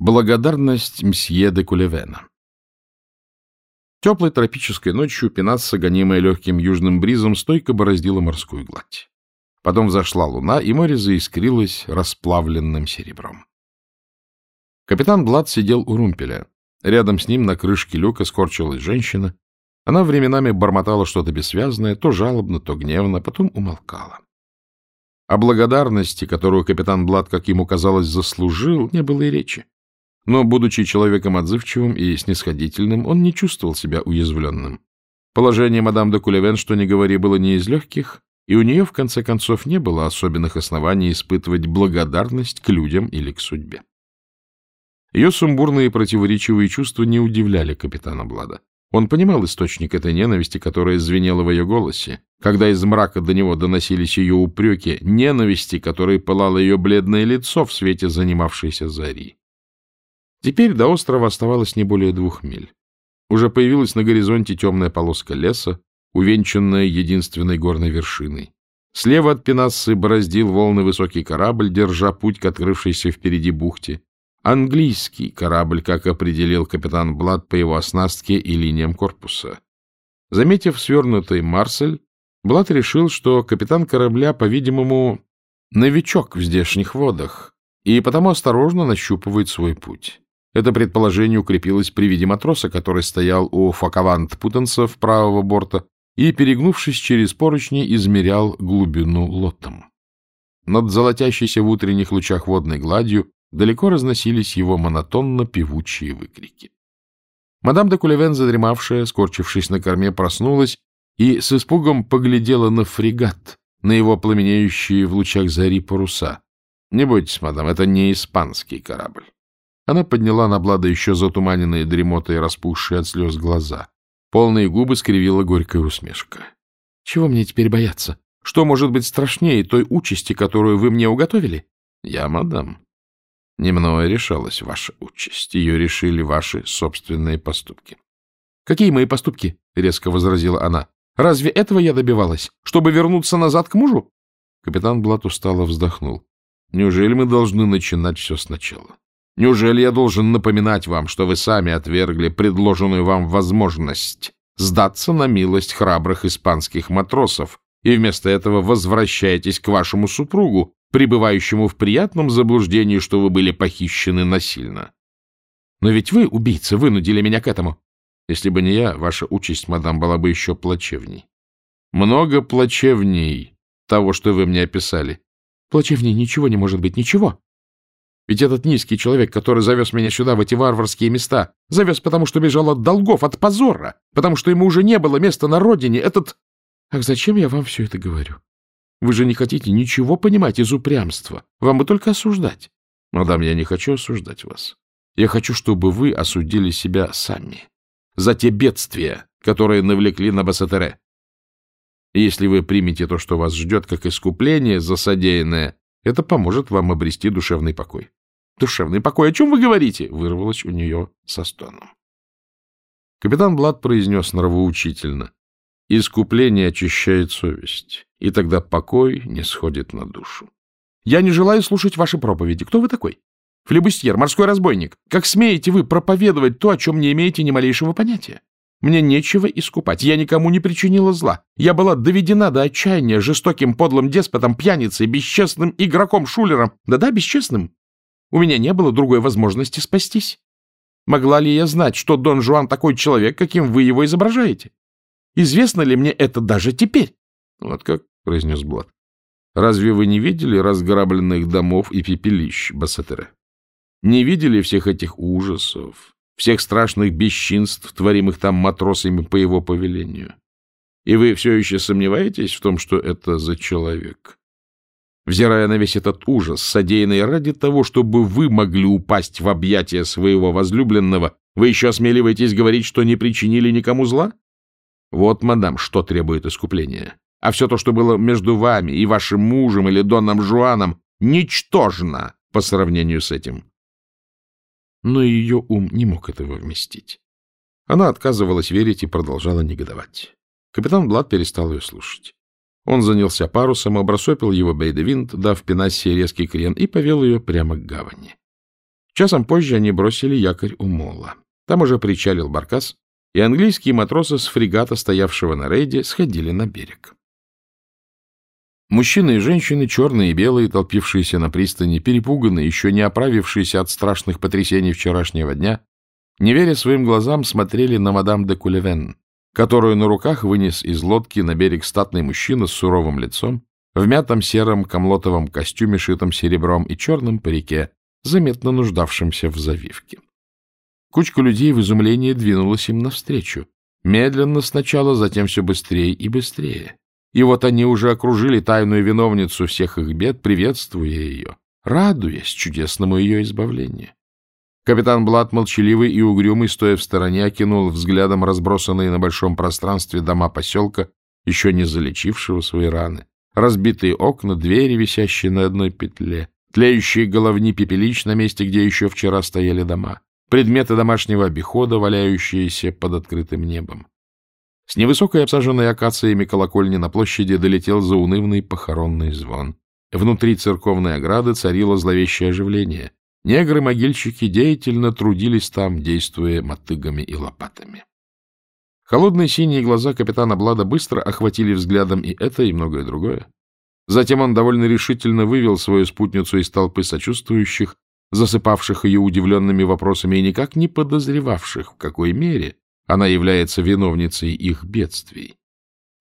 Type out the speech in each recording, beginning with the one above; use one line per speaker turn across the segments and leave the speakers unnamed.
Благодарность мсье де Кулевена Теплой тропической ночью Пенасса, гонимая легким южным бризом, стойко бороздила морскую гладь. Потом взошла луна, и море заискрилось расплавленным серебром. Капитан Блад сидел у румпеля. Рядом с ним на крышке люка скорчилась женщина. Она временами бормотала что-то бессвязное, то жалобно, то гневно, потом умолкала. О благодарности, которую капитан Блад, как ему казалось, заслужил, не было и речи. Но, будучи человеком отзывчивым и снисходительным, он не чувствовал себя уязвленным. Положение мадам де Кулевен, что ни говори, было не из легких, и у нее, в конце концов, не было особенных оснований испытывать благодарность к людям или к судьбе. Ее сумбурные противоречивые чувства не удивляли капитана Блада. Он понимал источник этой ненависти, которая звенела в ее голосе, когда из мрака до него доносились ее упреки, ненависти, которой пылало ее бледное лицо в свете занимавшейся зари. Теперь до острова оставалось не более двух миль. Уже появилась на горизонте темная полоска леса, увенчанная единственной горной вершиной. Слева от Пенассы бороздил волны высокий корабль, держа путь к открывшейся впереди бухте. Английский корабль, как определил капитан Блад по его оснастке и линиям корпуса. Заметив свернутый Марсель, Блад решил, что капитан корабля, по-видимому, новичок в здешних водах, и потому осторожно нащупывает свой путь. Это предположение укрепилось при виде матроса, который стоял у факавант-путанцев правого борта и, перегнувшись через поручни, измерял глубину лотом. Над золотящейся в утренних лучах водной гладью далеко разносились его монотонно-певучие выкрики. Мадам де Кулевен, задремавшая, скорчившись на корме, проснулась и с испугом поглядела на фрегат, на его пламенеющие в лучах зари паруса. Не бойтесь, мадам, это не испанский корабль. Она подняла на Блада еще затуманенные дремотой и распухшие от слез глаза. Полные губы скривила горькая усмешка. — Чего мне теперь бояться? Что может быть страшнее той участи, которую вы мне уготовили? — Я, мадам. Не мною решалась ваша участь. Ее решили ваши собственные поступки. — Какие мои поступки? — резко возразила она. — Разве этого я добивалась? Чтобы вернуться назад к мужу? Капитан Блат устало вздохнул. — Неужели мы должны начинать все сначала? Неужели я должен напоминать вам, что вы сами отвергли предложенную вам возможность сдаться на милость храбрых испанских матросов и вместо этого возвращаетесь к вашему супругу, пребывающему в приятном заблуждении, что вы были похищены насильно? Но ведь вы, убийцы, вынудили меня к этому. Если бы не я, ваша участь, мадам, была бы еще плачевней. Много плачевней того, что вы мне описали. Плачевней ничего не может быть, ничего. Ведь этот низкий человек, который завез меня сюда, в эти варварские места, завез потому, что бежал от долгов, от позора, потому что ему уже не было места на родине, этот... Ах, зачем я вам все это говорю? Вы же не хотите ничего понимать из упрямства. Вам бы только осуждать. Мадам, я не хочу осуждать вас. Я хочу, чтобы вы осудили себя сами за те бедствия, которые навлекли на Бассетере. И если вы примете то, что вас ждет, как искупление за содеянное, это поможет вам обрести душевный покой. Душевный покой. О чем вы говорите? Вырвалось у нее со стоном. Капитан Блад произнес нравоучительно. Искупление очищает совесть, и тогда покой не сходит на душу. Я не желаю слушать ваши проповеди. Кто вы такой? Флебустьер, морской разбойник. Как смеете вы проповедовать то, о чем не имеете ни малейшего понятия? Мне нечего искупать. Я никому не причинила зла. Я была доведена до отчаяния жестоким подлым деспотом, пьяницей, бесчестным игроком-шулером. Да-да, бесчестным. У меня не было другой возможности спастись. Могла ли я знать, что Дон Жуан такой человек, каким вы его изображаете? Известно ли мне это даже теперь? — Вот как, — произнес Блад. — Разве вы не видели разграбленных домов и пепелищ, Бассетере? Не видели всех этих ужасов, всех страшных бесчинств, творимых там матросами по его повелению? И вы все еще сомневаетесь в том, что это за человек? Взирая на весь этот ужас, содеянный ради того, чтобы вы могли упасть в объятия своего возлюбленного, вы еще осмеливаетесь говорить, что не причинили никому зла? Вот, мадам, что требует искупления. А все то, что было между вами и вашим мужем или Доном Жуаном, ничтожно по сравнению с этим. Но ее ум не мог этого вместить. Она отказывалась верить и продолжала негодовать. Капитан Блад перестал ее слушать. Он занялся парусом, обрасопил его бейдевинт, дав пенассе резкий крен, и повел ее прямо к гавани. Часом позже они бросили якорь у мола. Там уже причалил баркас, и английские матросы с фрегата, стоявшего на рейде, сходили на берег. Мужчины и женщины, черные и белые, толпившиеся на пристани, перепуганные, еще не оправившиеся от страшных потрясений вчерашнего дня, не веря своим глазам, смотрели на мадам де Кулевен, которую на руках вынес из лодки на берег статный мужчина с суровым лицом, в мятом сером комлотовом костюме, шитом серебром и черном парике, заметно нуждавшемся в завивке. Кучка людей в изумлении двинулась им навстречу. Медленно сначала, затем все быстрее и быстрее. И вот они уже окружили тайную виновницу всех их бед, приветствуя ее, радуясь чудесному ее избавлению. Капитан Блад, молчаливый и угрюмый, стоя в стороне, окинул взглядом разбросанные на большом пространстве дома поселка, еще не залечившего свои раны, разбитые окна, двери, висящие на одной петле, тлеющие головни пепелищ на месте, где еще вчера стояли дома, предметы домашнего обихода, валяющиеся под открытым небом. С невысокой обсаженной акациями колокольни на площади долетел заунывный похоронный звон. Внутри церковной ограды царило зловещее оживление. Негры-могильщики деятельно трудились там, действуя мотыгами и лопатами. Холодные синие глаза капитана Блада быстро охватили взглядом и это, и многое другое. Затем он довольно решительно вывел свою спутницу из толпы сочувствующих, засыпавших ее удивленными вопросами и никак не подозревавших, в какой мере она является виновницей их бедствий.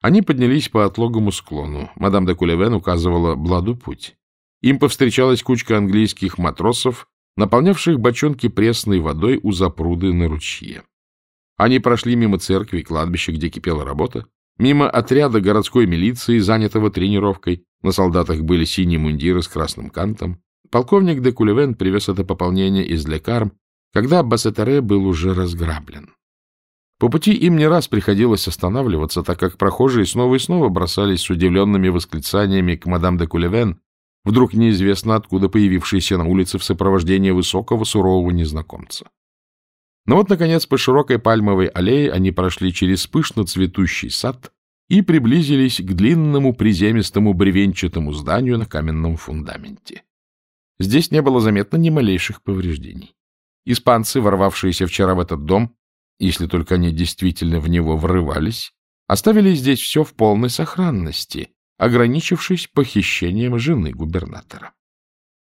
Они поднялись по отлогому склону. Мадам де Кулевен указывала Бладу путь. Им повстречалась кучка английских матросов, наполнявших бочонки пресной водой у запруды на ручье. Они прошли мимо церкви кладбища, где кипела работа, мимо отряда городской милиции, занятого тренировкой. На солдатах были синие мундиры с красным кантом. Полковник де Кулевен привез это пополнение из Лекарм, когда Бассетере был уже разграблен. По пути им не раз приходилось останавливаться, так как прохожие снова и снова бросались с удивленными восклицаниями к мадам де Кулевен, вдруг неизвестно откуда появившейся на улице в сопровождении высокого сурового незнакомца. Но вот, наконец, по широкой пальмовой аллее они прошли через пышно цветущий сад и приблизились к длинному приземистому бревенчатому зданию на каменном фундаменте. Здесь не было заметно ни малейших повреждений. Испанцы, ворвавшиеся вчера в этот дом, если только они действительно в него врывались, оставили здесь все в полной сохранности, ограничившись похищением жены губернатора.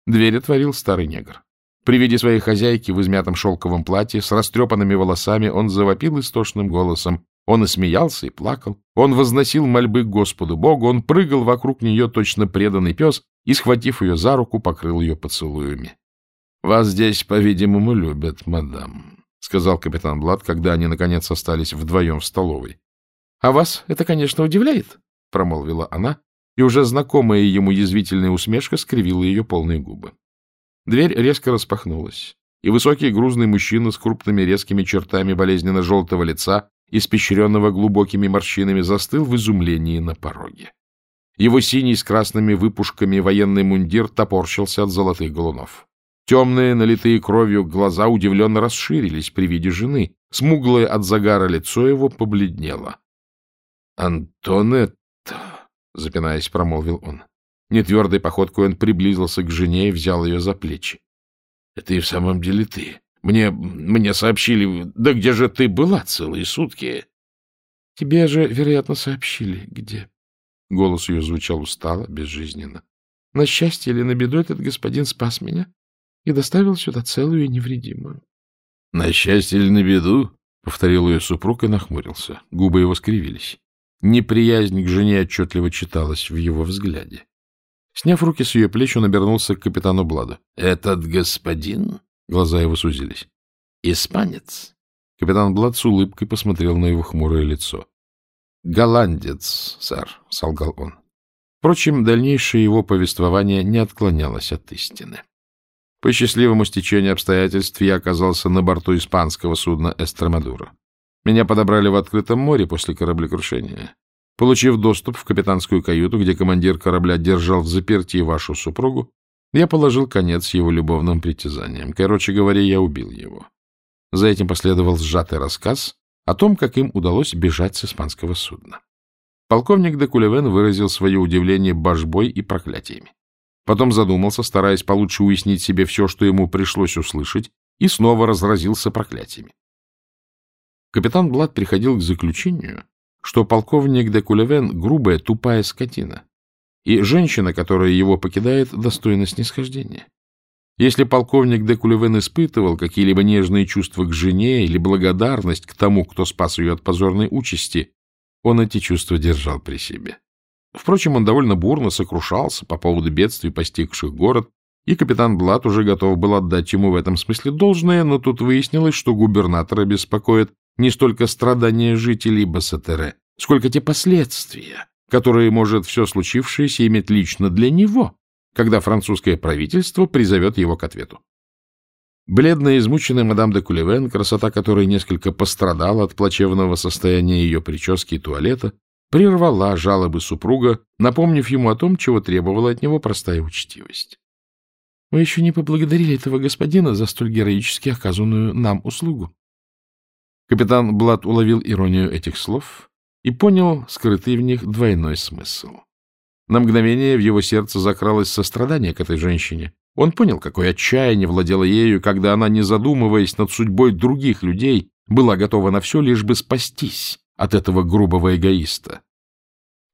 Дверь отворил старый негр. При виде своей хозяйки в измятом шелковом платье с растрепанными волосами он завопил истошным голосом. Он и смеялся, и плакал. Он возносил мольбы к Господу Богу, он прыгал вокруг нее точно преданный пес и, схватив ее за руку, покрыл ее поцелуями. — Вас здесь, по-видимому, любят, мадам, — сказал капитан Блад, когда они, наконец, остались вдвоем в столовой. — А вас это, конечно, удивляет, — промолвила она, и уже знакомая ему язвительная усмешка скривила ее полные губы. Дверь резко распахнулась, и высокий грузный мужчина с крупными резкими чертами болезненно-желтого лица, испещренного глубокими морщинами, застыл в изумлении на пороге. Его синий с красными выпушками военный мундир топорщился от золотых голунов. Темные, налитые кровью глаза удивленно расширились при виде жены. Смуглое от загара лицо его побледнело. — Антонетта, — запинаясь, промолвил он. Нетвердой походкой он приблизился к жене и взял ее за плечи. — Это и в самом деле ты. Мне, мне сообщили... Да где же ты была целые сутки? — Тебе же, вероятно, сообщили. Где? Голос ее звучал устало, безжизненно. — На счастье или на беду этот господин спас меня? и доставил сюда целую и невредимую. — На счастье или на беду? — повторил ее супруг и нахмурился. Губы его скривились. Неприязнь к жене отчетливо читалась в его взгляде. Сняв руки с ее плеч, он обернулся к капитану Бладу. — Этот господин? Глаза его сузились. — Испанец? Капитан Блад с улыбкой посмотрел на его хмурое лицо. — Голландец, сэр, — солгал он. Впрочем, дальнейшее его повествование не отклонялось от истины. По счастливому стечению обстоятельств я оказался на борту испанского судна «Эстремадура». Меня подобрали в открытом море после кораблекрушения. Получив доступ в капитанскую каюту, где командир корабля держал в заперти вашу супругу, я положил конец его любовным притязаниям. Короче говоря, я убил его. За этим последовал сжатый рассказ о том, как им удалось бежать с испанского судна. Полковник де Кулевен выразил свое удивление божбой и проклятиями. Потом задумался, стараясь получше уяснить себе все, что ему пришлось услышать, и снова разразился проклятиями. Капитан Блад приходил к заключению, что полковник де Кулевен — грубая, тупая скотина, и женщина, которая его покидает, достойна снисхождения. Если полковник де Кулевен испытывал какие-либо нежные чувства к жене или благодарность к тому, кто спас ее от позорной участи, он эти чувства держал при себе. Впрочем, он довольно бурно сокрушался по поводу бедствий, постигших город, и капитан Блат уже готов был отдать ему в этом смысле должное, но тут выяснилось, что губернатора беспокоит не столько страдания жителей Бассетере, сколько те последствия, которые может все случившееся иметь лично для него, когда французское правительство призовет его к ответу. Бледная, измученная мадам де Кулевен, красота которой несколько пострадала от плачевного состояния ее прически и туалета, прервала жалобы супруга, напомнив ему о том, чего требовала от него простая учтивость. — Вы еще не поблагодарили этого господина за столь героически оказанную нам услугу. Капитан Блад уловил иронию этих слов и понял скрытый в них двойной смысл. На мгновение в его сердце закралось сострадание к этой женщине. Он понял, какое отчаяние владело ею, когда она, не задумываясь над судьбой других людей, была готова на все, лишь бы спастись от этого грубого эгоиста.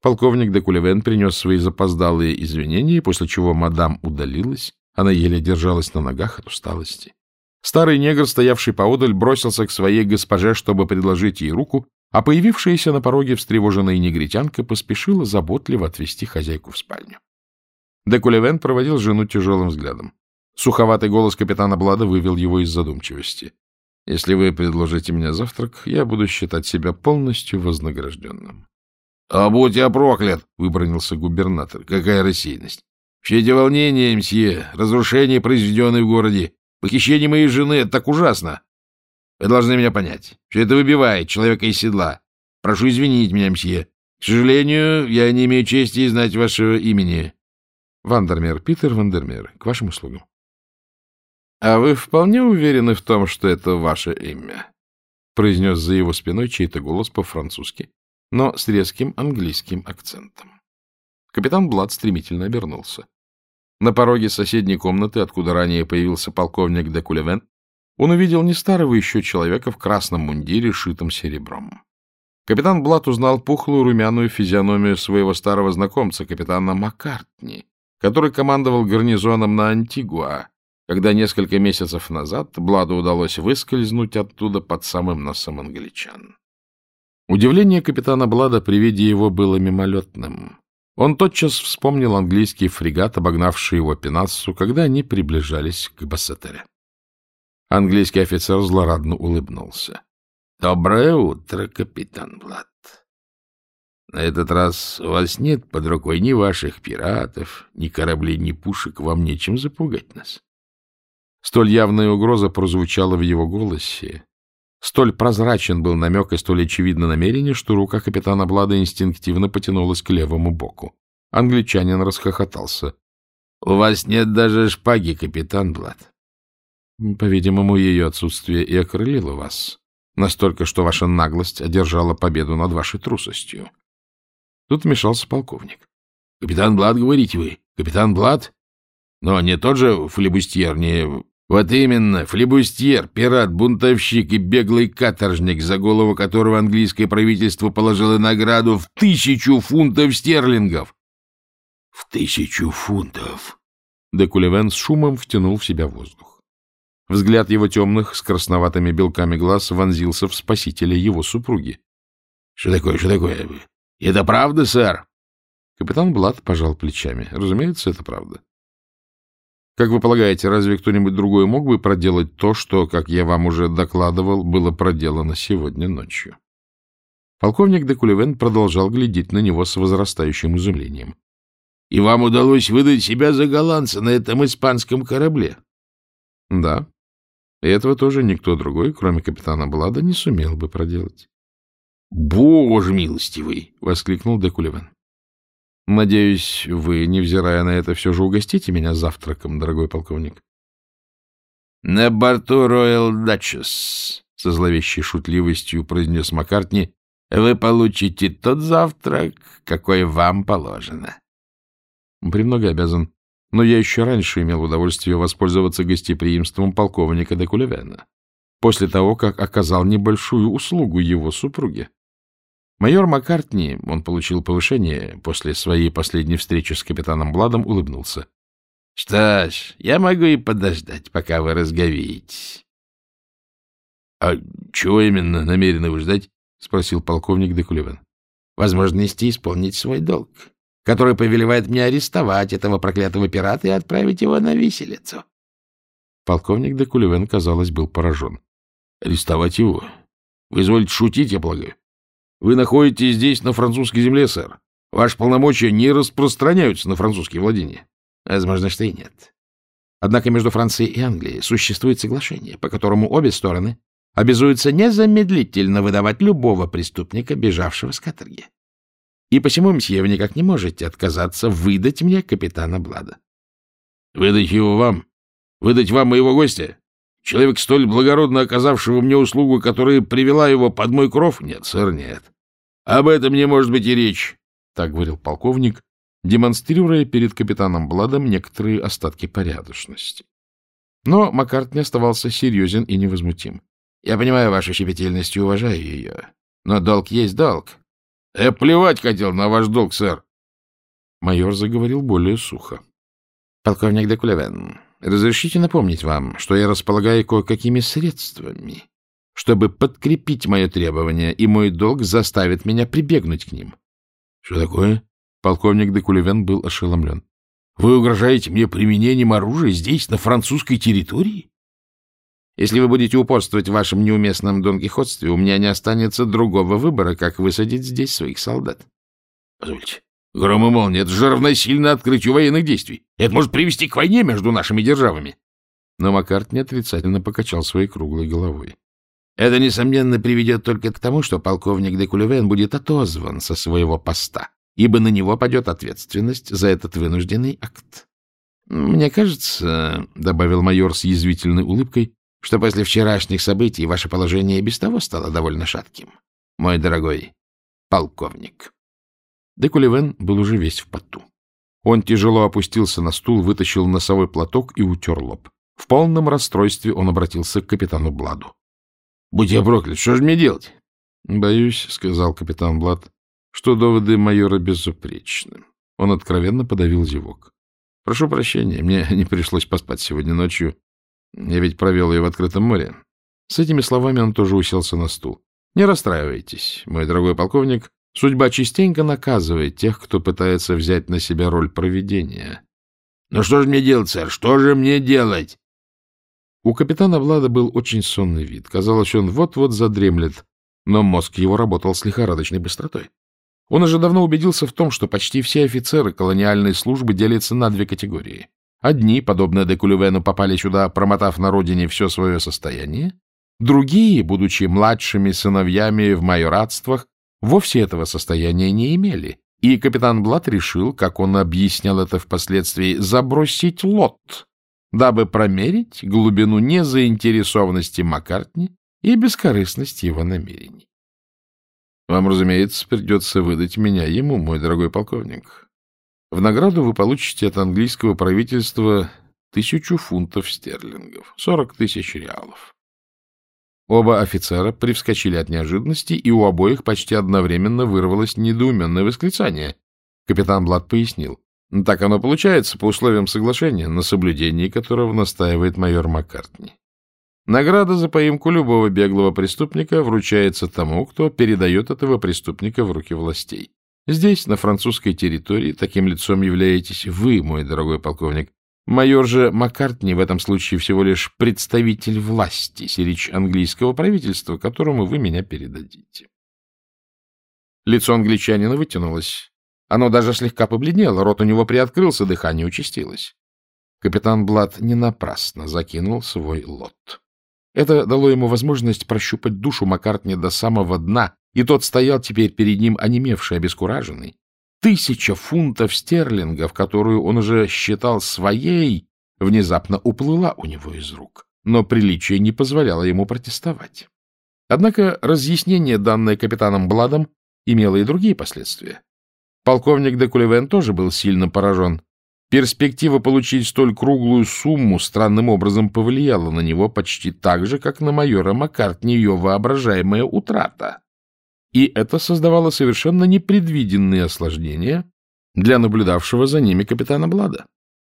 Полковник де Кулевен принес свои запоздалые извинения, после чего мадам удалилась. Она еле держалась на ногах от усталости. Старый негр, стоявший поодаль, бросился к своей госпоже, чтобы предложить ей руку, а появившаяся на пороге встревоженная негритянка поспешила заботливо отвести хозяйку в спальню. Декулевен проводил жену тяжелым взглядом. Суховатый голос капитана Блада вывел его из задумчивости. — Если вы предложите мне завтрак, я буду считать себя полностью вознагражденным. — А будь я проклят! — выбронился губернатор. — Какая рассеянность! Все эти волнения, мсье, разрушения, произведенные в городе, Похищение моей жены — это так ужасно. Вы должны меня понять. Все это выбивает человека из седла. Прошу извинить меня, мсье. К сожалению, я не имею чести знать вашего имени. Вандермер, Питер Вандермер, к вашим услугам. А вы вполне уверены в том, что это ваше имя? произнес за его спиной чей-то голос по-французски, но с резким английским акцентом. Капитан Блад стремительно обернулся. На пороге соседней комнаты, откуда ранее появился полковник де Кулевен, он увидел не старого еще человека в красном мундире, шитом серебром. Капитан Блат узнал пухлую румяную физиономию своего старого знакомца, капитана Маккартни, который командовал гарнизоном на Антигуа, когда несколько месяцев назад Бладу удалось выскользнуть оттуда под самым носом англичан. Удивление капитана Блада при виде его было мимолетным. Он тотчас вспомнил английский фрегат, обогнавший его Пенассу, когда они приближались к Бассетере. Английский офицер злорадно улыбнулся. — Доброе утро, капитан Блад. На этот раз у вас нет под рукой ни ваших пиратов, ни кораблей, ни пушек, вам нечем запугать нас. Столь явная угроза прозвучала в его голосе, Столь прозрачен был намек и столь очевидно намерение, что рука капитана Блада инстинктивно потянулась к левому боку. Англичанин расхохотался. — У вас нет даже шпаги, капитан Блад. — По-видимому, ее отсутствие и окрылило вас. Настолько, что ваша наглость одержала победу над вашей трусостью. Тут вмешался полковник. — Капитан Блад, говорите вы? Капитан Блад? Но не тот же флебустьер, не... Вот именно, флебустьер, пират, бунтовщик и беглый каторжник, за голову которого английское правительство положило награду в тысячу фунтов стерлингов. В тысячу фунтов! Декулевен с шумом втянул в себя воздух. Взгляд его темных с красноватыми белками глаз вонзился в спасителя его супруги. — Что такое, что такое? Это правда, сэр? Капитан Блад пожал плечами. Разумеется, это правда. Как вы полагаете, разве кто-нибудь другой мог бы проделать то, что, как я вам уже докладывал, было проделано сегодня ночью? Полковник де Кулевен продолжал глядеть на него с возрастающим изумлением. — И вам удалось выдать себя за голландца на этом испанском корабле? — Да. И этого тоже никто другой, кроме капитана Блада, не сумел бы проделать. — Боже милостивый! — воскликнул де Кулевен. Надеюсь, вы, невзирая на это, все же угостите меня завтраком, дорогой полковник. — На борту Royal Duchess, — со зловещей шутливостью произнес Маккартни, — вы получите тот завтрак, какой вам положено. — Премного обязан. но я еще раньше имел удовольствие воспользоваться гостеприимством полковника де Кулевена, после того, как оказал небольшую услугу его супруге. Майор Маккартни, он получил повышение после своей последней встречи с капитаном Бладом, улыбнулся. — Что ж, я могу и подождать, пока вы разговеетесь. — А чего именно намерены вы ждать? — спросил полковник Декулевен. — Возможности исполнить свой долг, который повелевает мне арестовать этого проклятого пирата и отправить его на виселицу. Полковник Декулевен, казалось, был поражен. — Арестовать его? Вы изволите шутить, я полагаю? Вы находитесь здесь, на французской земле, сэр. Ваши полномочия не распространяются на французские владения. Возможно, что и нет. Однако между Францией и Англией существует соглашение, по которому обе стороны обязуются незамедлительно выдавать любого преступника, бежавшего с каторги. И посему, мсье, вы никак не можете отказаться выдать мне капитана Блада. — Выдать его вам? Выдать вам моего гостя? Человек, столь благородно оказавшего мне услугу, которая привела его под мой кров? Нет, сэр, нет. Об этом не может быть и речь, — так говорил полковник, демонстрируя перед капитаном Бладом некоторые остатки порядочности. Но Маккарт не оставался серьезен и невозмутим. — Я понимаю вашу щепетильность и уважаю ее. Но долг есть долг. — Я плевать хотел на ваш долг, сэр. Майор заговорил более сухо. — Полковник де Кулевен, разрешите напомнить вам, что я располагаю кое-какими средствами, чтобы подкрепить мое требование, и мой долг заставит меня прибегнуть к ним. — Что такое? Полковник де Кулевен был ошеломлен. — Вы угрожаете мне применением оружия здесь, на французской территории? Если вы будете упорствовать в вашем неуместном донкихотстве, у меня не останется другого выбора, как высадить здесь своих солдат. — Позвольте. Гром и молния — это же равносильно открытию военных действий. Это может привести к войне между нашими державами. Но Маккарт неотрицательно покачал своей круглой головой. Это, несомненно, приведет только к тому, что полковник де Кулевен будет отозван со своего поста ибо на него падет ответственность за этот вынужденный акт. Мне кажется, — добавил майор с язвительной улыбкой, — что после вчерашних событий ваше положение без того стало довольно шатким, мой дорогой полковник. Декулевен был уже весь в поту. Он тяжело опустился на стул, вытащил носовой платок и утер лоб. В полном расстройстве он обратился к капитану Бладу. — Будь я проклят, что же мне делать? — Боюсь, — сказал капитан Блад, что доводы майора безупречны. Он откровенно подавил зевок. — Прошу прощения, мне не пришлось поспать сегодня ночью. Я ведь провел ее в открытом море. С этими словами он тоже уселся на стул. — Не расстраивайтесь, мой дорогой полковник. Судьба частенько наказывает тех, кто пытается взять на себя роль проведения. — Ну что же мне делать, сэр? Что же мне делать? У капитана Влада был очень сонный вид. Казалось, он вот-вот задремлет, но мозг его работал с лихорадочной быстротой. Он уже давно убедился в том, что почти все офицеры колониальной службы делятся на две категории. Одни, подобно Декулювену, попали сюда, промотав на родине все свое состояние. Другие, будучи младшими сыновьями в майоратствах, вовсе этого состояния не имели. И капитан Блат решил, как он объяснял это впоследствии, забросить лот, дабы промерить глубину незаинтересованности Маккартни и бескорыстность его намерений. Вам, разумеется, придется выдать меня ему, мой дорогой полковник. В награду вы получите от английского правительства тысячу фунтов стерлингов, сорок тысяч реалов. Оба офицера привскочили от неожиданности, и у обоих почти одновременно вырвалось недоуменное восклицание. Капитан Блад пояснил. Так оно получается по условиям соглашения, на соблюдении которого настаивает майор Маккартни. Награда за поимку любого беглого преступника вручается тому, кто передает этого преступника в руки властей. Здесь, на французской территории, таким лицом являетесь вы, мой дорогой полковник. Майор же Маккартни в этом случае всего лишь представитель власти, сирич английского правительства, которому вы меня передадите. Лицо англичанина вытянулось. Оно даже слегка побледнело, рот у него приоткрылся, дыхание участилось. Капитан Блад не напрасно закинул свой лот. Это дало ему возможность прощупать душу Маккартни до самого дна, и тот стоял теперь перед ним онемевший, обескураженный. Тысяча фунтов стерлингов, которую он уже считал своей, внезапно уплыла у него из рук, но приличие не позволяло ему протестовать. Однако разъяснение, данное капитаном Бладом, имело и другие последствия. Полковник де Кулевен тоже был сильно поражен. Перспектива получить столь круглую сумму странным образом повлияла на него почти так же, как на майора Маккартни ее воображаемая утрата. И это создавало совершенно непредвиденные осложнения для наблюдавшего за ними капитана Блада.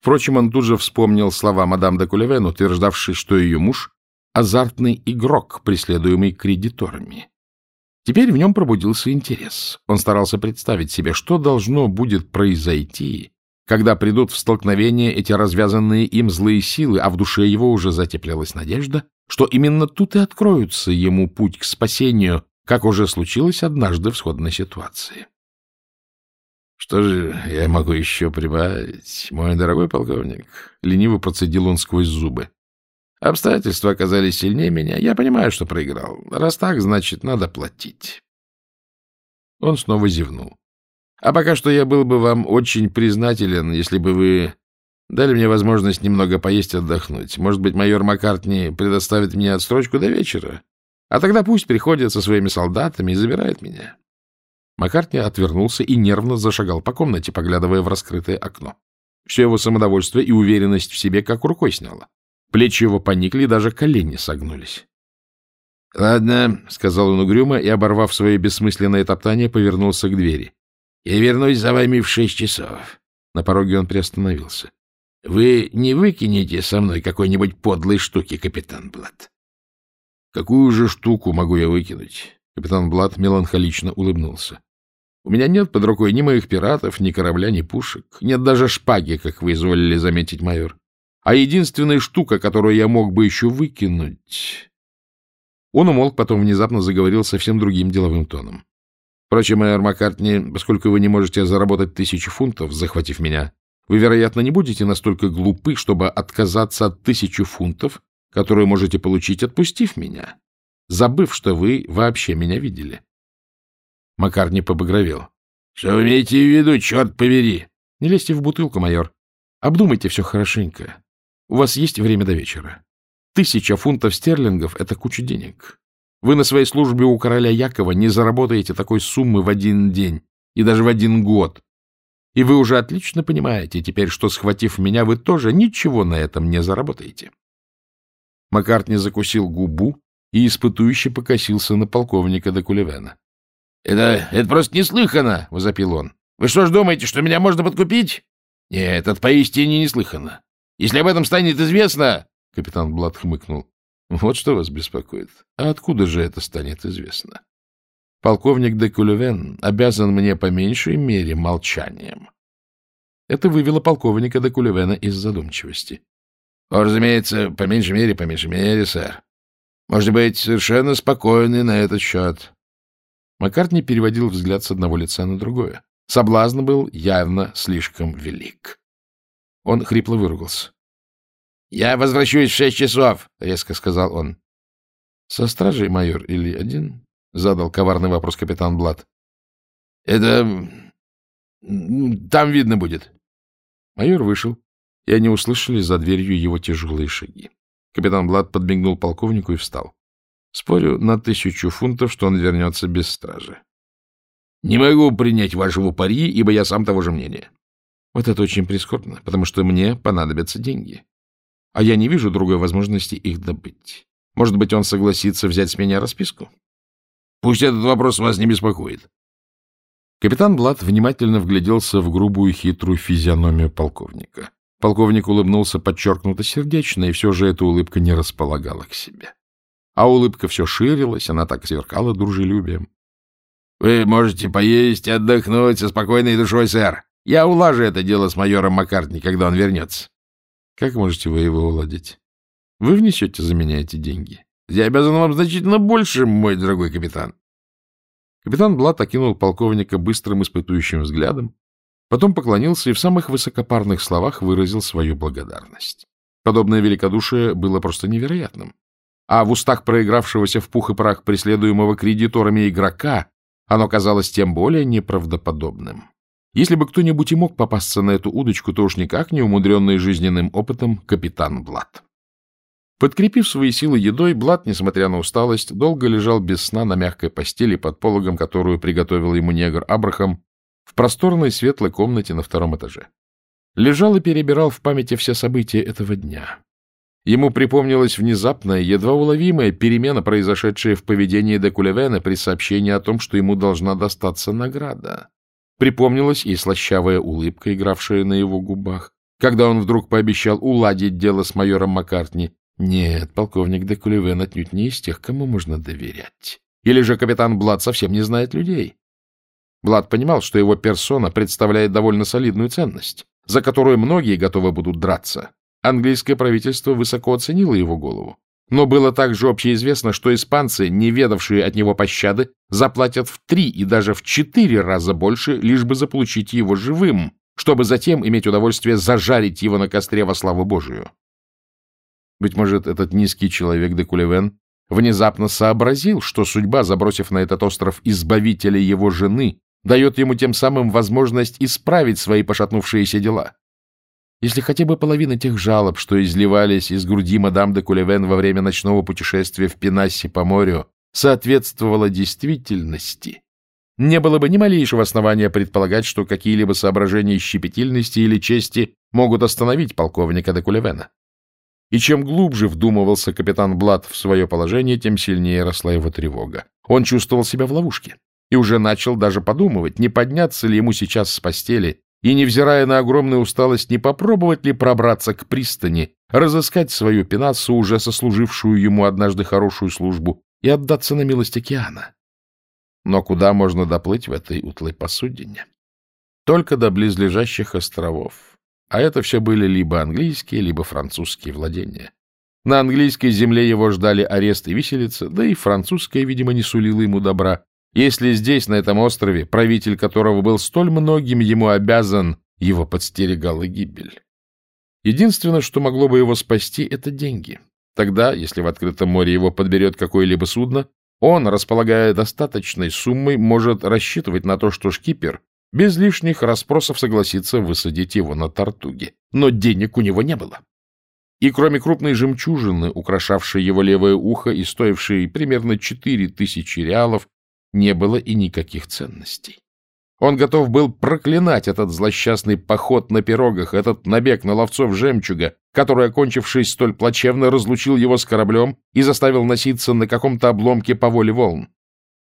Впрочем, он тут же вспомнил слова мадам де Кулевен, утверждавшей, что ее муж — азартный игрок, преследуемый кредиторами. Теперь в нем пробудился интерес. Он старался представить себе, что должно будет произойти, когда придут в столкновение эти развязанные им злые силы, а в душе его уже затеплялась надежда, что именно тут и откроется ему путь к спасению, как уже случилось однажды в сходной ситуации. Что же я могу еще прибавить, мой дорогой полковник? Лениво процедил он сквозь зубы. Обстоятельства оказались сильнее меня. Я понимаю, что проиграл. Раз так, значит, надо платить. Он снова зевнул. А пока что я был бы вам очень признателен, если бы вы дали мне возможность немного поесть и отдохнуть. Может быть, майор Маккартни предоставит мне отстрочку до вечера? А тогда пусть приходит со своими солдатами и забирает меня. Маккартни отвернулся и нервно зашагал по комнате, поглядывая в раскрытое окно. Все его самодовольство и уверенность в себе как рукой сняло. Плечи его поникли, даже колени согнулись. — Ладно, — сказал он угрюмо и, оборвав свое бессмысленное топтание, повернулся к двери. Я вернусь за вами в шесть часов. На пороге он приостановился. Вы не выкинете со мной какой-нибудь подлой штуки, капитан Блад? Какую же штуку могу я выкинуть? Капитан Блад меланхолично улыбнулся. У меня нет под рукой ни моих пиратов, ни корабля, ни пушек. Нет даже шпаги, как вы изволили заметить, майор. А единственная штука, которую я мог бы еще выкинуть... Он умолк, потом внезапно заговорил совсем другим деловым тоном. Впрочем, майор Маккартни, поскольку вы не можете заработать тысячу фунтов, захватив меня, вы, вероятно, не будете настолько глупы, чтобы отказаться от тысячи фунтов, которые можете получить, отпустив меня, забыв, что вы вообще меня видели. Маккартни побагровел. — Что вы имеете в виду, черт побери? — Не лезьте в бутылку, майор. Обдумайте все хорошенько. У вас есть время до вечера. Тысяча фунтов стерлингов — это куча денег. Вы на своей службе у короля Якова не заработаете такой суммы в один день и даже в один год. И вы уже отлично понимаете теперь, что, схватив меня, вы тоже ничего на этом не заработаете. Маккартни закусил губу и испытующе покосился на полковника де Кулевена. — Это, это просто неслыханно! — возопил он. — Вы что ж думаете, что меня можно подкупить? — Нет, это поистине неслыханно. Если об этом станет известно... — капитан Блад хмыкнул. Вот что вас беспокоит. А откуда же это станет известно? Полковник де Кулевен обязан мне по меньшей мере молчанием. Это вывело полковника де Кулевена из задумчивости. — Разумеется, по меньшей мере, по меньшей мере, сэр. Может быть, совершенно спокойный на этот счет. Маккартни переводил взгляд с одного лица на другое. Соблазн был явно слишком велик. Он хрипло выругался. — Я возвращусь в шесть часов, — резко сказал он. — Со стражей, майор, или один? — задал коварный вопрос капитан Блад. — Это... там видно будет. Майор вышел, и они услышали за дверью его тяжелые шаги. Капитан Блад подмигнул полковнику и встал. Спорю на тысячу фунтов, что он вернется без стражи. — Не могу принять вашего пари, ибо я сам того же мнения. Вот это очень прискорбно, потому что мне понадобятся деньги а я не вижу другой возможности их добыть. Может быть, он согласится взять с меня расписку? Пусть этот вопрос вас не беспокоит. Капитан Блад внимательно вгляделся в грубую хитрую физиономию полковника. Полковник улыбнулся подчеркнуто сердечно, и все же эта улыбка не располагала к себе. А улыбка все ширилась, она так сверкала дружелюбием. — Вы можете поесть отдохнуть со спокойной душой, сэр. Я улажу это дело с майором Маккартни, когда он вернется. Как можете вы его уладить? Вы внесете за меня эти деньги. Я обязан вам значительно больше, мой дорогой капитан. Капитан Блат окинул полковника быстрым испытующим взглядом, потом поклонился и в самых высокопарных словах выразил свою благодарность. Подобное великодушие было просто невероятным. А в устах проигравшегося в пух и прах преследуемого кредиторами игрока оно казалось тем более неправдоподобным. Если бы кто-нибудь и мог попасться на эту удочку, то уж никак не умудренный жизненным опытом капитан Блад. Подкрепив свои силы едой, Блад, несмотря на усталость, долго лежал без сна на мягкой постели под пологом, которую приготовил ему негр Абрахам, в просторной светлой комнате на втором этаже. лежал и перебирал в памяти все события этого дня. Ему припомнилась внезапная, едва уловимая перемена, произошедшая в поведении Декулевена при сообщении о том, что ему должна достаться награда. Припомнилась и слащавая улыбка, игравшая на его губах, когда он вдруг пообещал уладить дело с майором Маккартни. Нет, полковник Декулевен отнюдь не из тех, кому можно доверять. Или же капитан Блад совсем не знает людей. Блад понимал, что его персона представляет довольно солидную ценность, за которую многие готовы будут драться. Английское правительство высоко оценило его голову. Но было также общеизвестно, что испанцы, не ведавшие от него пощады, заплатят в три и даже в четыре раза больше, лишь бы заполучить его живым, чтобы затем иметь удовольствие зажарить его на костре во славу Божию. Быть может, этот низкий человек де Кулевен внезапно сообразил, что судьба, забросив на этот остров избавителя его жены, дает ему тем самым возможность исправить свои пошатнувшиеся дела. Если хотя бы половина тех жалоб, что изливались из груди мадам де Кулевен во время ночного путешествия в Пенассе по морю, соответствовала действительности, не было бы ни малейшего основания предполагать, что какие-либо соображения щепетильности или чести могут остановить полковника де Кулевена. И чем глубже вдумывался капитан Блад в свое положение, тем сильнее росла его тревога. Он чувствовал себя в ловушке и уже начал даже подумывать, не подняться ли ему сейчас с постели и, невзирая на огромную усталость, не попробовать ли пробраться к пристани, разыскать свою пенассу, уже сослужившую ему однажды хорошую службу, и отдаться на милость океана. Но куда можно доплыть в этой утлой посудине? Только до близлежащих островов. А это все были либо английские, либо французские владения. На английской земле его ждали арест и виселица, да и французская, видимо, не сулила ему добра, если здесь, на этом острове, правитель которого был столь многим ему обязан, его подстерегала гибель. Единственное, что могло бы его спасти, — это деньги. Тогда, если в открытом море его подберет какое-либо судно, он, располагая достаточной суммой, может рассчитывать на то, что шкипер без лишних расспросов согласится высадить его на тартуге. Но денег у него не было. И кроме крупной жемчужины, украшавшей его левое ухо и стоившей примерно четыре тысячи реалов, не было и никаких ценностей. Он готов был проклинать этот злосчастный поход на пирогах, этот набег на ловцов жемчуга, который, окончившись столь плачевно, разлучил его с кораблем и заставил носиться на каком-то обломке по воле волн.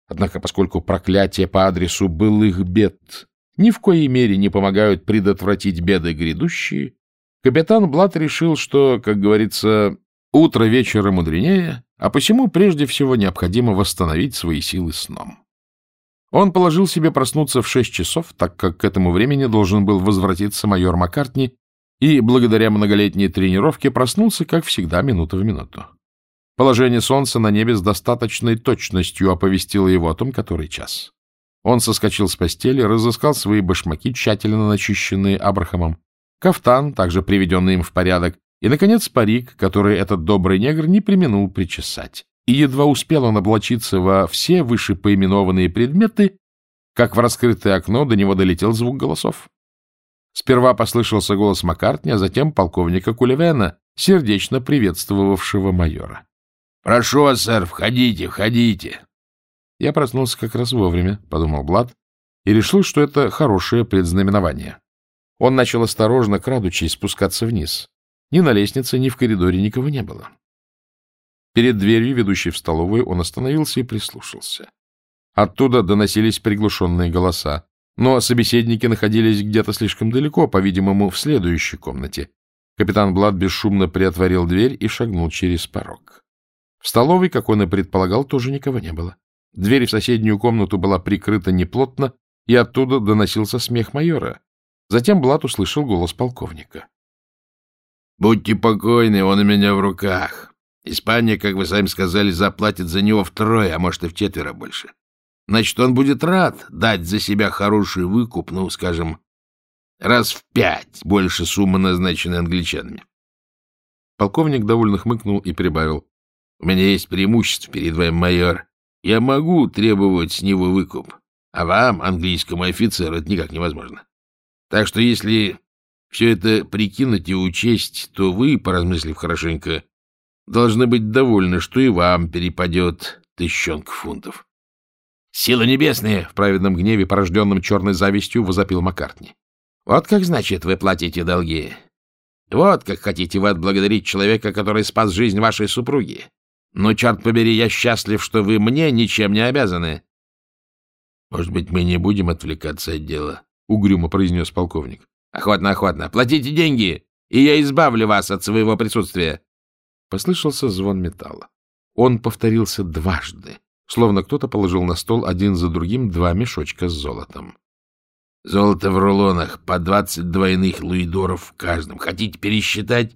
Однако, поскольку проклятие по адресу былых бед ни в коей мере не помогают предотвратить беды грядущие, капитан Блат решил, что, как говорится, утро вечера мудренее, а посему прежде всего необходимо восстановить свои силы сном. Он положил себе проснуться в шесть часов, так как к этому времени должен был возвратиться майор Маккартни, и благодаря многолетней тренировке проснулся, как всегда, минута в минуту. Положение солнца на небе с достаточной точностью оповестило его о том, который час. Он соскочил с постели, разыскал свои башмаки, тщательно начищенные Абрахамом, кафтан, также приведенный им в порядок, и, наконец, парик, который этот добрый негр не применул причесать. И едва успел он облачиться во все вышепоименованные предметы, как в раскрытое окно до него долетел звук голосов. Сперва послышался голос Маккартни, а затем полковника Кулевена, сердечно приветствовавшего майора. — Прошу вас, сэр, входите, входите. Я проснулся как раз вовремя, — подумал Блад, и решил, что это хорошее предзнаменование. Он начал осторожно, крадучись, спускаться вниз. Ни на лестнице, ни в коридоре никого не было. Перед дверью, ведущей в столовую, он остановился и прислушался. Оттуда доносились приглушенные голоса, но собеседники находились где-то слишком далеко, по-видимому, в следующей комнате. Капитан Блад бесшумно приотворил дверь и шагнул через порог. В столовой, как он и предполагал, тоже никого не было. Дверь в соседнюю комнату была прикрыта неплотно, и оттуда доносился смех майора. Затем Блад услышал голос полковника. Будьте покойны, он у меня в руках. Испания, как вы сами сказали, заплатит за него втрое, а может и в четверо больше. Значит, он будет рад дать за себя хороший выкуп, ну, скажем, раз в пять больше суммы, назначенной англичанами. Полковник довольно хмыкнул и прибавил. — У меня есть преимущество перед вами, майор. Я могу требовать с него выкуп, а вам, английскому офицеру, это никак невозможно. Так что если все это прикинуть и учесть, то вы, поразмыслив хорошенько, должны быть довольны, что и вам перепадет тыщенка фунтов. — Сила небесная! — в праведном гневе, порожденном черной завистью, возопил Маккартни.
Вот как значит вы платите долги. Вот как хотите вы отблагодарить человека, который спас жизнь вашей супруги. Но, черт побери, я счастлив, что вы мне ничем не обязаны.
— Может быть, мы не будем отвлекаться от дела? — угрюмо произнес полковник.
— Охотно, охотно. Платите деньги, и я избавлю вас от своего присутствия.
Послышался звон металла. Он повторился дважды, словно кто-то положил на стол один за другим два мешочка с золотом. — Золото в рулонах, по двадцать двойных луидоров в каждом. Хотите пересчитать?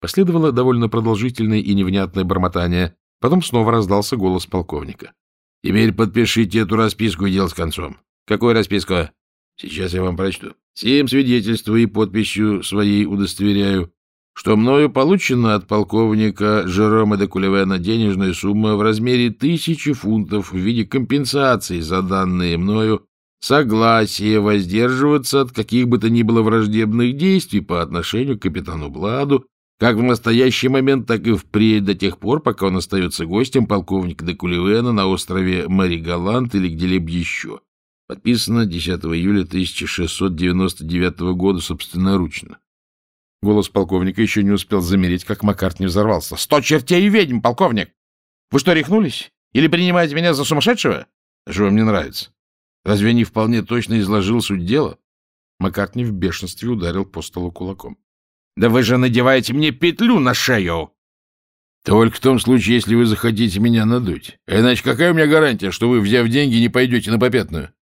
Последовало довольно продолжительное и невнятное бормотание. Потом снова раздался голос полковника. — Теперь подпишите эту расписку и дело с концом.
— Какую расписку?
— Сейчас я вам прочту. Сим свидетельствую и подписью своей удостоверяю, что мною получена от полковника Жерома де Кулевена денежная сумма в размере тысячи фунтов в виде компенсации за данные мною согласие воздерживаться от каких бы то ни было враждебных действий по отношению к капитану Бладу, как в настоящий момент, так и впредь до тех пор, пока он остается гостем полковника де Кулевена на острове Мари-Галант или где-либо еще. Подписано 10 июля 1699 года собственноручно.
Голос полковника еще не успел замереть, как Маккарт не взорвался. — Сто чертей и ведьм, полковник! Вы что, рехнулись? Или принимаете меня за сумасшедшего?
— Что вам не нравится? Разве не вполне точно изложил суть дела?
Маккартни в бешенстве ударил по столу кулаком. — Да вы же надеваете мне петлю на шею!
— Только в том случае, если вы захотите меня надуть. А иначе какая у меня гарантия, что вы, взяв деньги, не пойдете на попятную?
—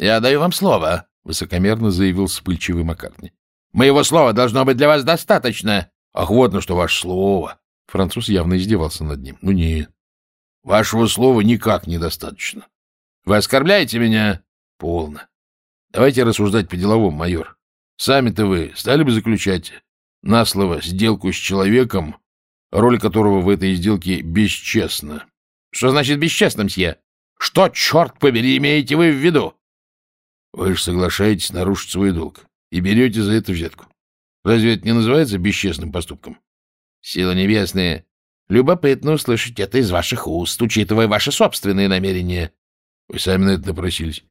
Я даю вам слово, — высокомерно заявил вспыльчивый Маккартни. — Моего слова должно быть для вас достаточно.
— Ах, вот на что ваше слово! Француз явно издевался над ним. — Ну, нет. Вашего слова никак недостаточно. Вы оскорбляете меня? Полно. Давайте рассуждать по-деловому, майор. Сами-то вы стали бы заключать на слово сделку с человеком, роль которого в этой сделке бесчестна?
Что значит бесчестно, мсье? Что, черт побери, имеете вы в виду?
Вы же соглашаетесь нарушить свой долг и берете за это взятку. Разве это не называется бесчестным поступком?
Сила небесная, любопытно услышать это из ваших уст, учитывая ваши собственные намерения.
Вы сами на это напросились.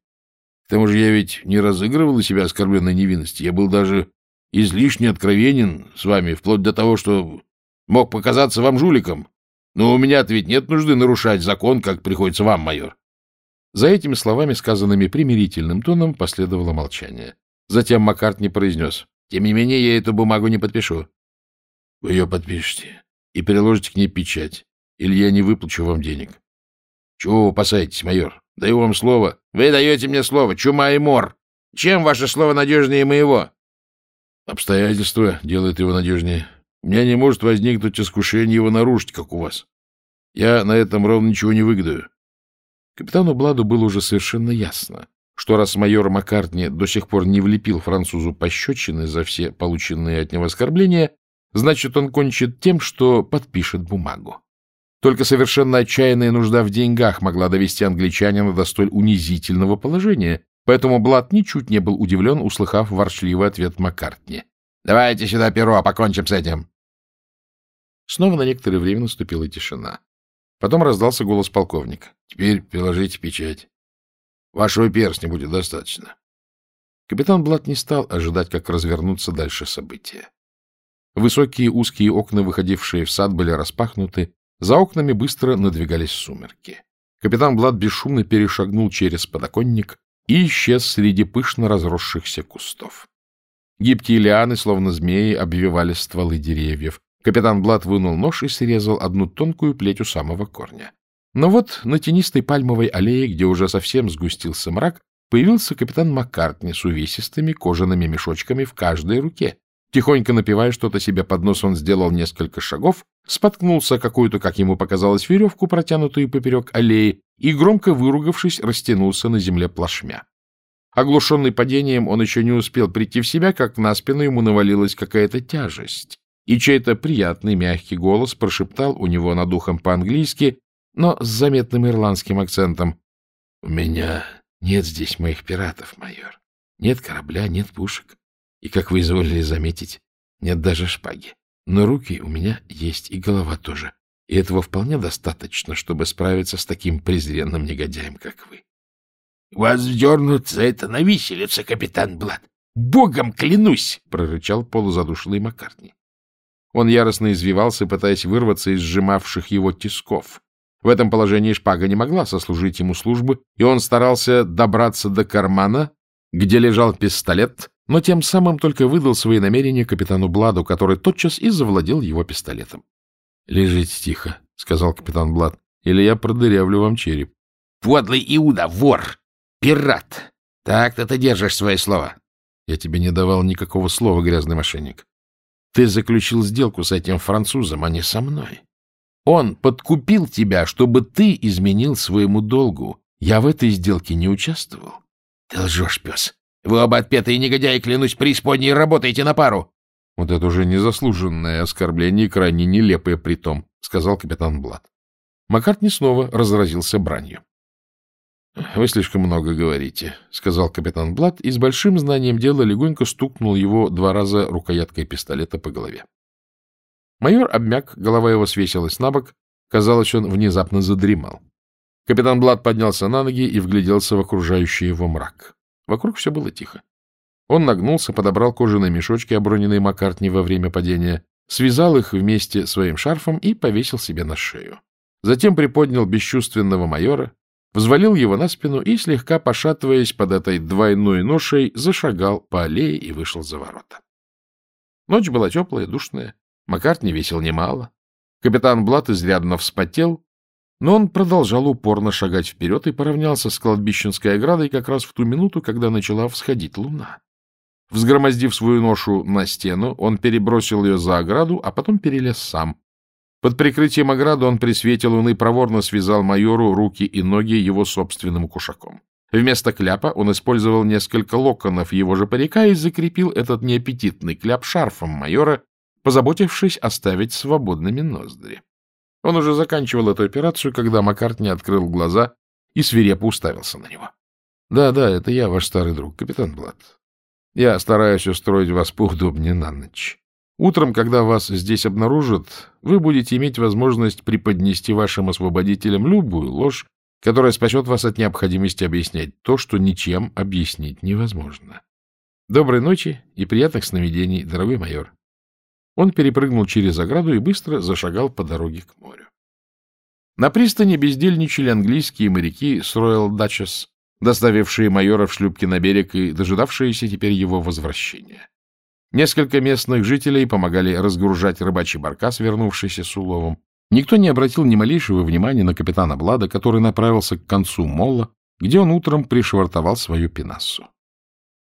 К тому же я ведь не разыгрывал из себя оскорбленной невинности. Я был даже излишне откровенен с вами, вплоть до того, что мог показаться вам жуликом. Но у меня-то ведь нет нужды нарушать закон, как приходится вам, майор.
За этими словами, сказанными примирительным тоном, последовало молчание. Затем Маккарт не произнес. «Тем не менее, я эту бумагу не подпишу».
«Вы ее подпишете и приложите к ней печать, или я не выплачу вам денег». «Чего вы опасаетесь, майор? Даю вам слово.
Вы даете мне слово. Чума и мор. Чем ваше слово надежнее моего?
Обстоятельства делают его надежнее. У меня не может возникнуть искушение его нарушить, как у вас. Я на этом ровно ничего не выгодаю.
Капитану Бладу было уже совершенно ясно, что раз майор Маккартни до сих пор не влепил французу пощечины за все полученные от него оскорбления, значит, он кончит тем, что подпишет бумагу. Только совершенно отчаянная нужда в деньгах могла довести англичанина до столь унизительного положения, поэтому Блад ничуть не был удивлен, услыхав ворчливый ответ Маккартни. — Давайте сюда перо, покончим с этим. Снова на некоторое время наступила тишина. Потом раздался голос полковника.
— Теперь приложите печать. Вашего перстня будет достаточно.
Капитан Блад не стал ожидать, как развернутся дальше события. Высокие узкие окна, выходившие в сад, были распахнуты, за окнами быстро надвигались сумерки. Капитан Блад бесшумно перешагнул через подоконник и исчез среди пышно разросшихся кустов. Гибкие лианы, словно змеи, обвивали стволы деревьев. Капитан Блад вынул нож и срезал одну тонкую плеть у самого корня. Но вот на тенистой пальмовой аллее, где уже совсем сгустился мрак, появился капитан Маккартни с увесистыми кожаными мешочками в каждой руке. Тихонько напивая что-то себе под нос, он сделал несколько шагов, споткнулся какую-то, как ему показалось, веревку, протянутую поперек аллеи, и, громко выругавшись, растянулся на земле плашмя. Оглушенный падением, он еще не успел прийти в себя, как на спину ему навалилась какая-то тяжесть, и чей-то приятный мягкий голос прошептал у него над ухом по-английски, но с заметным ирландским акцентом. — У меня нет здесь моих пиратов, майор. Нет корабля, нет пушек. И, как вы изволили заметить, нет даже шпаги. Но руки у меня есть и голова тоже. И этого вполне достаточно, чтобы справиться с таким презренным негодяем, как вы.
— Вас вдернут за это на виселице, капитан Блад.
Богом клянусь! — прорычал полузадушенный Маккартни. Он яростно извивался, пытаясь вырваться из сжимавших его тисков. В этом положении шпага не могла сослужить ему службы, и он старался добраться до кармана, где лежал пистолет, но тем самым только выдал свои намерения капитану Бладу, который тотчас и завладел его пистолетом. — Лежите тихо, — сказал капитан Блад, — или я продырявлю вам череп. — Подлый Иуда, вор, пират! Так-то ты держишь свое слово. — Я тебе не давал никакого слова, грязный мошенник. Ты заключил сделку с этим французом, а не со мной. Он подкупил тебя, чтобы ты изменил своему долгу. Я в этой сделке не участвовал. Ты лжешь, пес. Вы оба отпетые негодяи, клянусь, преисподней, работаете на пару. Вот это уже незаслуженное оскорбление и крайне нелепое при том, сказал капитан Блад. Маккартни снова разразился бранью. — Вы слишком много говорите, — сказал капитан Блад и с большим знанием дела легонько стукнул его два раза рукояткой пистолета по голове. Майор обмяк, голова его свесилась на бок, казалось, он внезапно задремал. Капитан Блад поднялся на ноги и вгляделся в окружающий его мрак. Вокруг все было тихо. Он нагнулся, подобрал кожаные мешочки, оброненные Маккартни во время падения, связал их вместе своим шарфом и повесил себе на шею. Затем приподнял бесчувственного майора, взвалил его на спину и, слегка пошатываясь под этой двойной ношей, зашагал по аллее и вышел за ворота. Ночь была теплая, душная. Маккартни весил немало. Капитан Блат изрядно вспотел, но он продолжал упорно шагать вперед и поравнялся с кладбищенской оградой как раз в ту минуту, когда начала всходить луна. Взгромоздив свою ношу на стену, он перебросил ее за ограду, а потом перелез сам. Под прикрытием ограды он при свете луны проворно связал майору руки и ноги его собственным кушаком. Вместо кляпа он использовал несколько локонов его же парика и закрепил этот неаппетитный кляп шарфом майора, позаботившись оставить свободными ноздри. Он уже заканчивал эту операцию, когда Маккартни открыл глаза и свирепо уставился на него. — Да, да, это я, ваш старый друг, капитан Блад. Я стараюсь устроить вас поудобнее на ночь. Утром, когда вас здесь обнаружат, вы будете иметь возможность преподнести вашим освободителям любую ложь, которая спасет вас от необходимости объяснять то, что ничем объяснить невозможно. Доброй ночи и приятных сновидений, дорогой майор. Он перепрыгнул через ограду и быстро зашагал по дороге к морю. На пристани бездельничали английские моряки с Royal Duchess, доставившие майора в шлюпки на берег и дожидавшиеся теперь его возвращения. Несколько местных жителей помогали разгружать рыбачий баркас, вернувшийся с уловом. Никто не обратил ни малейшего внимания на капитана Блада, который направился к концу молла, где он утром пришвартовал свою пенассу.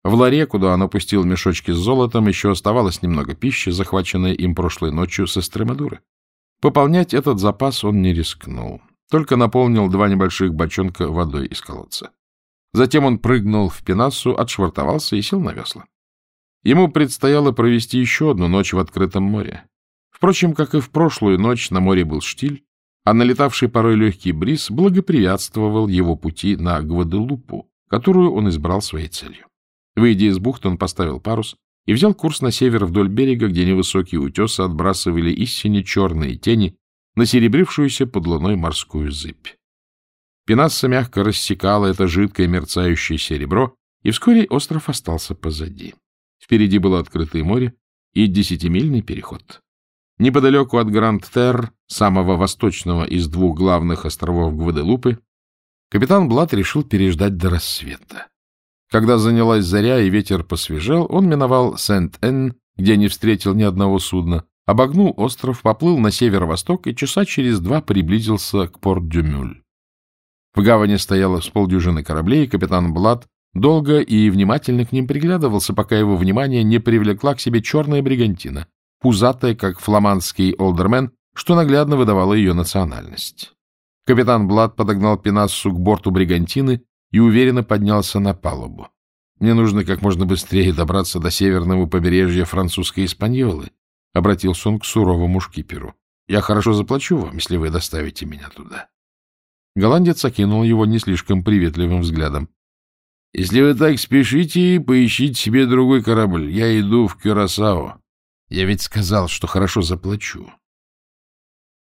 В ларе, куда он опустил мешочки с золотом, еще оставалось немного пищи, захваченной им прошлой ночью с Эстремадуры. Пополнять этот запас он не рискнул, только наполнил два небольших бочонка водой из колодца. Затем он прыгнул в пенассу, отшвартовался и сел на весла. Ему предстояло провести еще одну ночь в открытом море. Впрочем, как и в прошлую ночь, на море был штиль, а налетавший порой легкий бриз благоприятствовал его пути на Гваделупу, которую он избрал своей целью. Выйдя из бухты, он поставил парус и взял курс на север вдоль берега, где невысокие утесы отбрасывали истине черные тени на серебрившуюся под луной морскую зыбь. Пенасса мягко рассекала это жидкое мерцающее серебро, и вскоре остров остался позади. Впереди было открытое море и десятимильный переход. Неподалеку от Гранд-Терр, самого восточного из двух главных островов Гваделупы, капитан Блат решил переждать до рассвета. Когда занялась заря и ветер посвежел, он миновал Сент-Энн, где не встретил ни одного судна, обогнул остров, поплыл на северо-восток и часа через два приблизился к Порт-Дюмюль. В гавани стояло с полдюжины кораблей, и капитан Блад долго и внимательно к ним приглядывался, пока его внимание не привлекла к себе черная бригантина, пузатая, как фламандский олдермен, что наглядно выдавало ее национальность. Капитан Блад подогнал Пенассу к борту бригантины и уверенно поднялся на палубу. «Мне нужно как можно быстрее добраться до северного побережья французской Испаньолы», — обратился он к суровому шкиперу. «Я хорошо заплачу вам, если вы доставите меня туда». Голландец окинул его не слишком приветливым взглядом. — Если вы так спешите, поищите себе другой корабль. Я иду в Кюрасао. Я ведь сказал, что хорошо заплачу.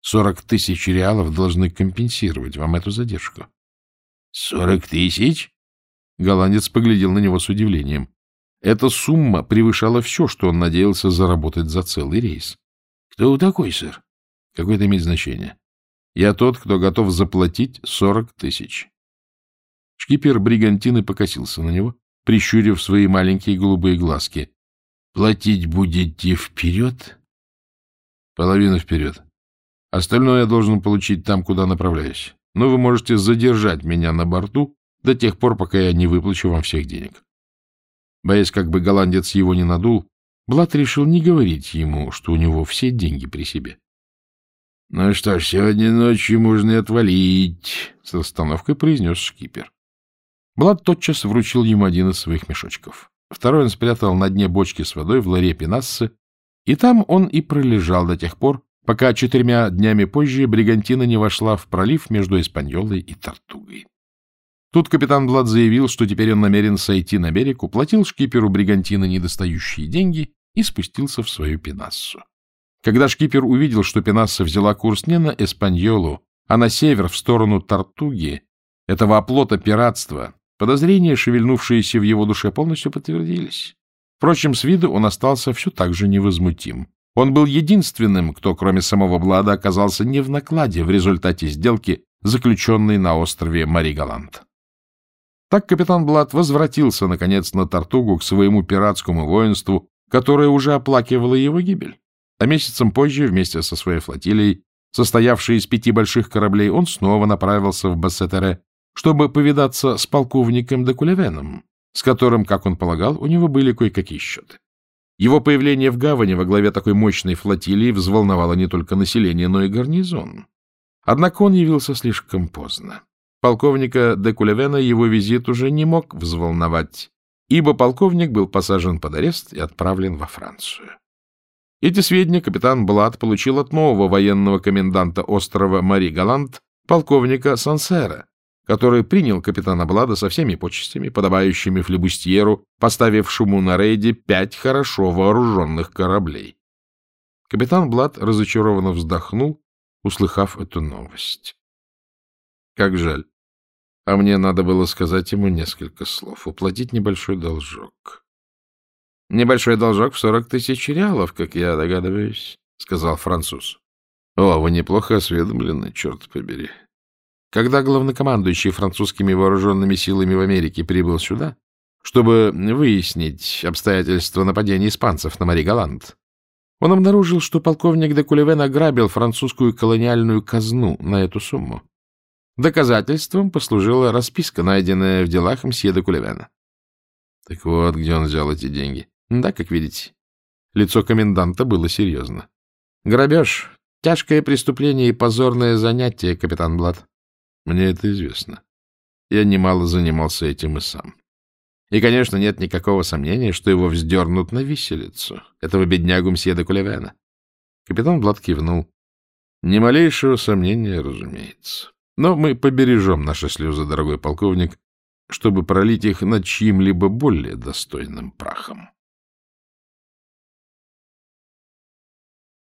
Сорок тысяч реалов должны компенсировать вам эту задержку. — Сорок тысяч? Голландец поглядел на него с удивлением.
Эта сумма превышала все, что он надеялся заработать за целый рейс. — Кто вы такой, сэр? — Какое это имеет значение? Я тот, кто готов заплатить сорок тысяч. Шкипер Бригантины покосился на него, прищурив свои маленькие голубые глазки. — Платить будете вперед? — Половину вперед. Остальное я должен получить там, куда направляюсь. Но вы можете задержать меня на борту до тех пор, пока я не выплачу вам всех денег. Боясь, как бы голландец его не надул, Блад решил не говорить ему, что у него все деньги при себе. — Ну что ж, сегодня ночью можно и отвалить, — с расстановкой произнес шкипер. Блад тотчас вручил ему один из своих мешочков. Второй он спрятал на дне бочки с водой в ларе Пенассы, и там он и пролежал до тех пор, пока четырьмя днями позже Бригантина не вошла в пролив между Испаньолой и Тартугой. Тут капитан Блад заявил, что теперь он намерен сойти на берег, уплатил шкиперу Бригантина недостающие деньги и спустился в свою Пенассу. Когда шкипер увидел, что Пенасса взяла курс не на Эспаньолу, а на север, в сторону Тартуги, этого оплота пиратства, подозрения, шевельнувшиеся в его душе, полностью подтвердились. Впрочем, с виду он остался все так же невозмутим. Он был единственным, кто, кроме самого Блада, оказался не в накладе в результате сделки, заключенной на острове Маригаланд. Так капитан Блад возвратился, наконец, на Тартугу к своему пиратскому воинству, которое уже оплакивало его гибель. А месяцем позже, вместе со своей флотилией, состоявшей из пяти больших кораблей, он снова направился в Бассетере, чтобы повидаться с полковником Декулевеном, с которым, как он полагал, у него были кое-какие счеты. Его появление в гавани во главе такой мощной флотилии взволновало не только население, но и гарнизон. Однако он явился слишком поздно. Полковника де Кулевена его визит уже не мог взволновать, ибо полковник был посажен под арест и отправлен во Францию. Эти сведения капитан Блад получил от нового военного коменданта острова Мари Галант, полковника Сансера, который принял капитана Блада со всеми почестями, подобающими флебустьеру, поставившему на рейде пять хорошо вооруженных кораблей. Капитан Блад разочарованно вздохнул, услыхав эту новость. Как жаль. А мне надо было сказать ему несколько слов, уплатить небольшой должок. — Небольшой должок в сорок тысяч реалов, как я догадываюсь, — сказал француз. — О, вы неплохо осведомлены, черт побери. Когда главнокомандующий французскими вооруженными силами в Америке прибыл сюда, чтобы выяснить обстоятельства нападения испанцев на Мари Галант, он обнаружил, что полковник де Кулевен ограбил французскую колониальную казну на эту сумму. Доказательством послужила расписка, найденная в делах мсье де Кулевена. Так вот, где он взял эти деньги. Да, как видите. Лицо коменданта было серьезно. Грабеж — тяжкое преступление и позорное занятие, капитан Блад. Мне это известно. Я немало занимался этим и сам. И, конечно, нет никакого сомнения, что его вздернут на виселицу, этого беднягу мсье де Кулевена. Капитан Блад кивнул. Ни малейшего сомнения, разумеется. Но мы побережем наши слезы, дорогой полковник, чтобы пролить их над чьим-либо более достойным прахом.